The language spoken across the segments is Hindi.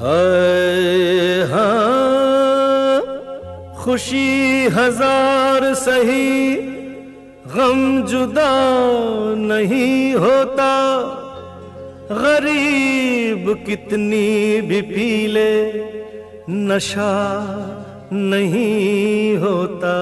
है हाँ। खुशी हज़ार सही, गम जुदा नहीं होता। गरीब कितनी भी पी ले, नशा नहीं होता।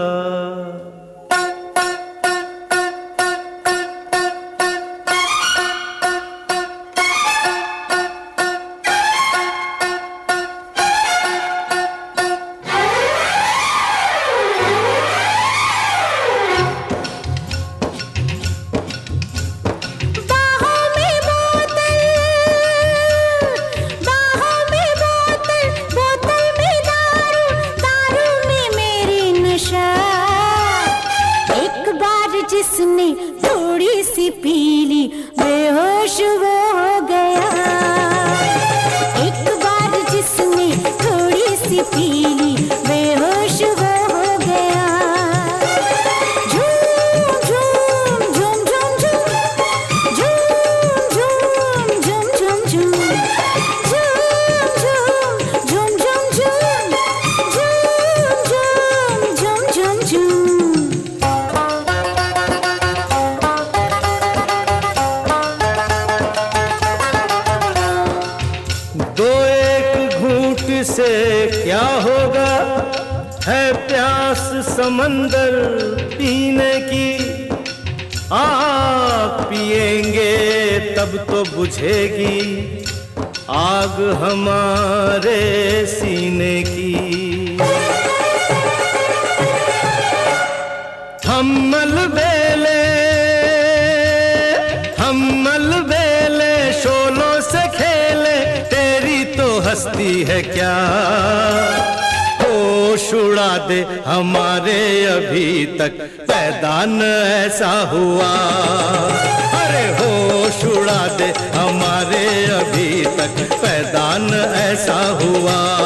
जिसने थोड़ी सी पीली बेहोश घूट से क्या होगा? है प्यास समंदर पीने की। आग पिएँगे, तब तो बुझेगी। आग हमारे सीने की। हम मलबेले हस्ती है क्या? होश छुड़ा दे हमारे अभी तक। पैदान ऐसा हुआ। अरे हो, छुड़ा दे हमारे अभी तक। पैदान ऐसा हुआ।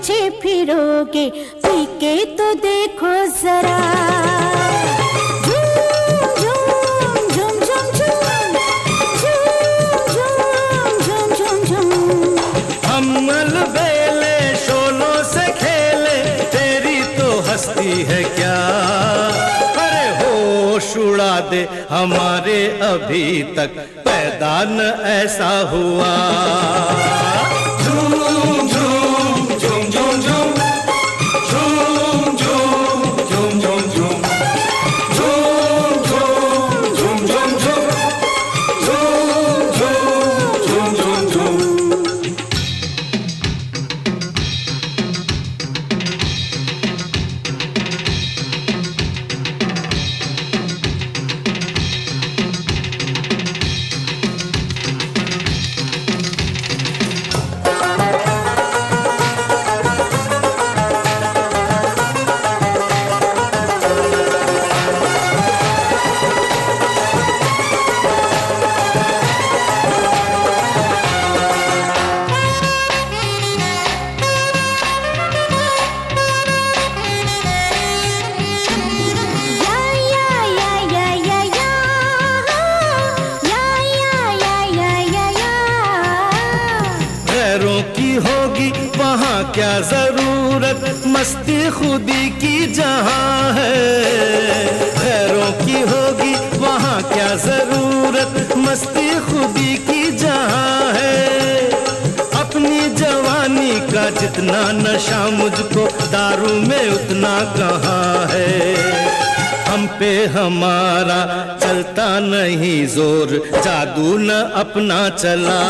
पीछे फिरोगे पी तो देखो जरा। हस्ती है क्या? अरे हो छुड़ा दे हमारे अभी तक पैदान ऐसा हुआ। क्या ज़रूरत मस्ती खुदी की जहाँ है? खैरों की होगी वहाँ क्या ज़रूरत मस्ती खुदी की जहाँ है? अपनी जवानी का जितना नशा मुझको दारू में उतना कहाँ है? हम पे हमारा चलता नहीं ज़ोर, जादू न अपना चला।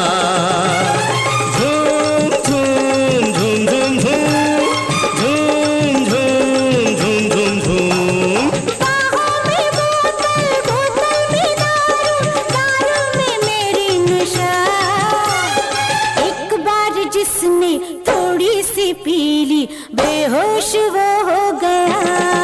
पीली बेहोश वो हो गया।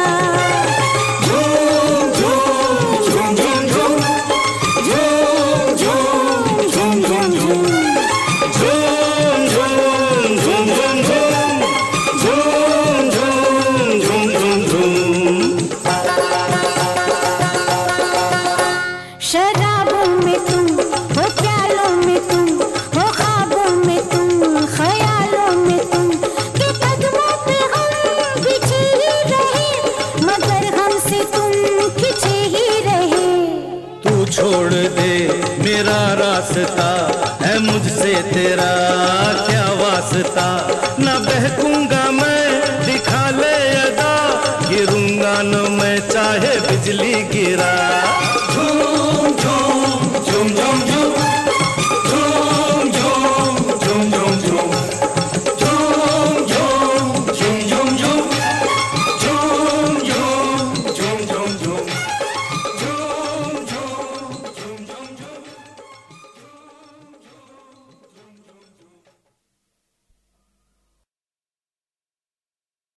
छोड़ दे, मेरा रास्ता है मुझसे तेरा, क्या वास्ता? ना बहकूँगा मैं, दिखा ले अदा, गिरूँगा न मैं, चाहे बिजली गिरा।